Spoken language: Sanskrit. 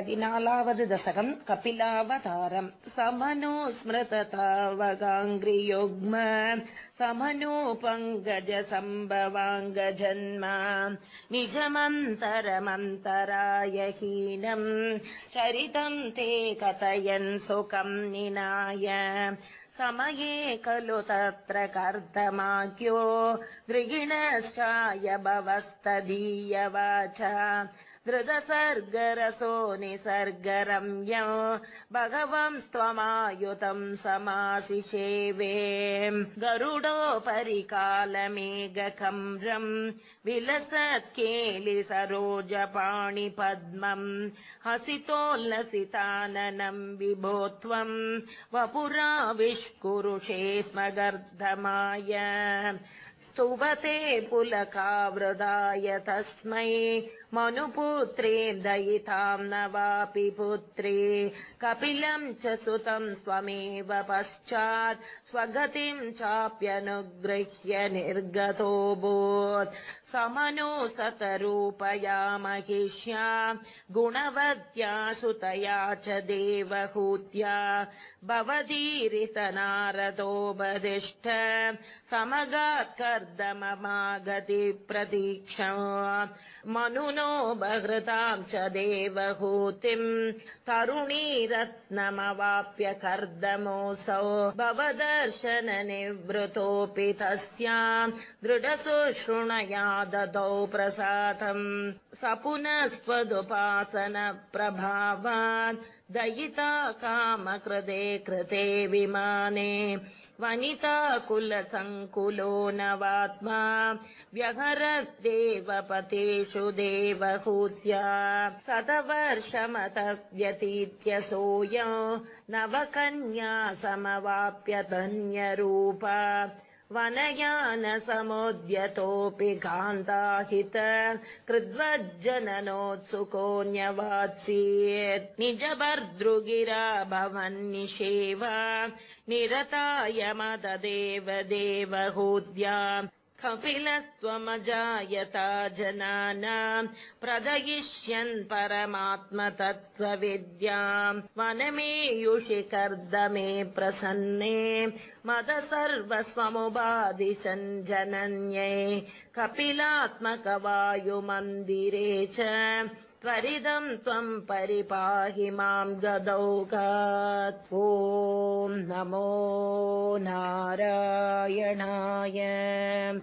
पदिनालावद् दशकम् कपिलावतारम् समनो स्मृततावगाङ्घ्रियुग्म समनो पङ्कज सम्भवाङ्गजन्म निजमन्तरमन्तराय हीनम् चरितम् ते कथयन् सुखम् निनाय। समये खलु तत्र कर्दमाख्यो गृहिणश्चाय भवस्तदीयवाच धृतसर्गरसो निसर्गरम्य भगवंस्त्वमायुतम् समासिषेवे गरुडोपरि कालमेघकम्रम् विलसत्केलि सरोजपाणिपद्मम् हसितोल्लसिताननम् विभो त्वम् वपुराविष्कुरुषे स्म गर्धमाय स्तुवते पुलकावृदाय तस्मै मनुपुत्रे दयिताम् न वापि पुत्रे। कपिलम् च सुतम् स्वमेव पश्चात् स्वगतिम् चाप्यनुगृह्य निर्गतोऽभूत् समनो सतरूपया महिष्या गुणवत्या सुतया च देवहूत्या। भवदीरितनारदोपदिष्ट समगात्कर्दममागति प्रतीक्षा मनुनो बहृताम् च देवहूतिम् तरुणीरत्नमवाप्य कर्दमोऽसौ। भवदर्शननिवृतोऽपि तस्याम् दृढसुशृणया ददौ प्रसादम् स पुनस्त्वदुपासन प्रभावान् दयिता कामकृते कृते विमाने वनिता कुलसङ्कुलो नवात्मा व्यहरद्देवपतेषु देवहूत्या शतवर्षमत व्यतीत्य सोऽयं नवकन्या समवाप्य धन्यरूपा वनयानसमुद्यतोऽपि कान्ताहित कृद्वज्जननोत्सुकोऽन्यवात्सीत्। निजभर्दृगिरा भवन्निषेवा निरताय मददेव देवहूद्या कपिलस्त्वमजायता जनानाम् प्रदयिष्यन् परमात्मतत्त्वविद्याम् वनमेयुषि कर्दमे प्रसन्ने मद सर्वस्वमुपादिशन् जनन्यै कपिलात्मकवायुमन्दिरे च त्वरिदम् त्वम् परिपाहि माम् गदौगात् ॐ नमो नारायणाय